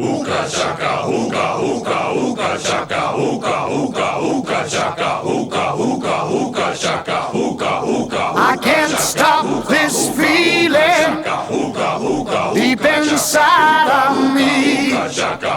Ooka chaka, ooka, ooka, ooka chaka, ooka, ooka, ooka chaka, ooka, ooka, ooka chaka, ooka, ooka. I can't stop this feeling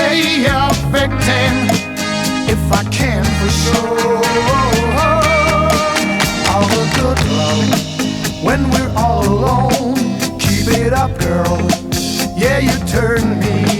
Stay a victim if I can for sure. All the good love when we're all alone. Keep it up, girl. Yeah, you turn me